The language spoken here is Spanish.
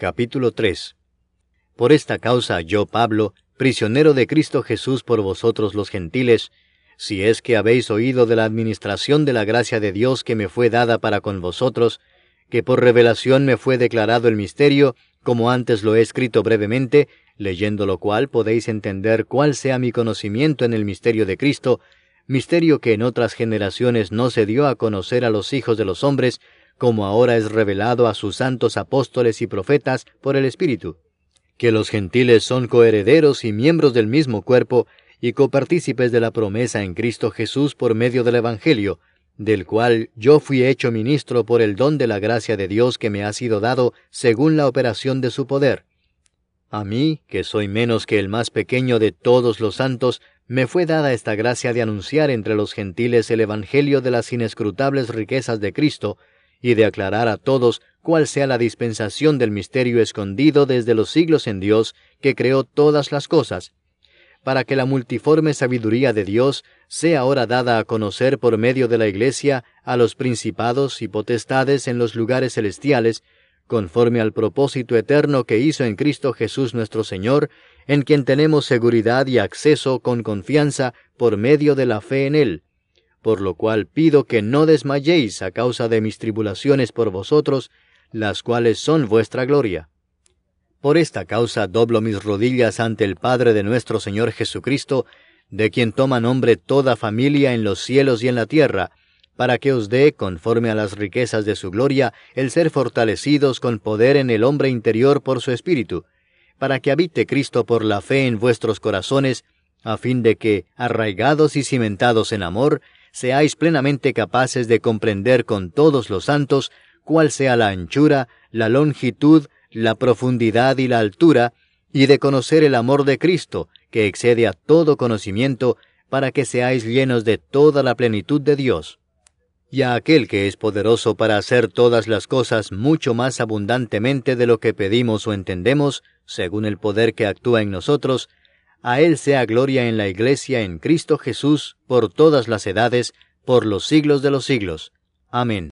Capítulo 3 Por esta causa yo, Pablo, prisionero de Cristo Jesús por vosotros los gentiles, si es que habéis oído de la administración de la gracia de Dios que me fue dada para con vosotros, que por revelación me fue declarado el misterio, como antes lo he escrito brevemente, leyendo lo cual podéis entender cuál sea mi conocimiento en el misterio de Cristo, misterio que en otras generaciones no se dio a conocer a los hijos de los hombres, como ahora es revelado a sus santos apóstoles y profetas por el Espíritu, que los gentiles son coherederos y miembros del mismo cuerpo, y copartícipes de la promesa en Cristo Jesús por medio del Evangelio, del cual yo fui hecho ministro por el don de la gracia de Dios que me ha sido dado según la operación de su poder. A mí, que soy menos que el más pequeño de todos los santos, me fue dada esta gracia de anunciar entre los gentiles el Evangelio de las inescrutables riquezas de Cristo, y de aclarar a todos cuál sea la dispensación del misterio escondido desde los siglos en Dios, que creó todas las cosas, para que la multiforme sabiduría de Dios sea ahora dada a conocer por medio de la Iglesia a los principados y potestades en los lugares celestiales, conforme al propósito eterno que hizo en Cristo Jesús nuestro Señor, en quien tenemos seguridad y acceso con confianza por medio de la fe en Él. Por lo cual pido que no desmayéis a causa de mis tribulaciones por vosotros, las cuales son vuestra gloria. Por esta causa doblo mis rodillas ante el Padre de nuestro Señor Jesucristo, de quien toma nombre toda familia en los cielos y en la tierra, para que os dé, conforme a las riquezas de su gloria, el ser fortalecidos con poder en el hombre interior por su espíritu, para que habite Cristo por la fe en vuestros corazones, a fin de que, arraigados y cimentados en amor, seáis plenamente capaces de comprender con todos los santos cuál sea la anchura, la longitud, la profundidad y la altura, y de conocer el amor de Cristo, que excede a todo conocimiento, para que seáis llenos de toda la plenitud de Dios. Y a aquel que es poderoso para hacer todas las cosas mucho más abundantemente de lo que pedimos o entendemos, según el poder que actúa en nosotros, a Él sea gloria en la Iglesia en Cristo Jesús por todas las edades, por los siglos de los siglos. Amén.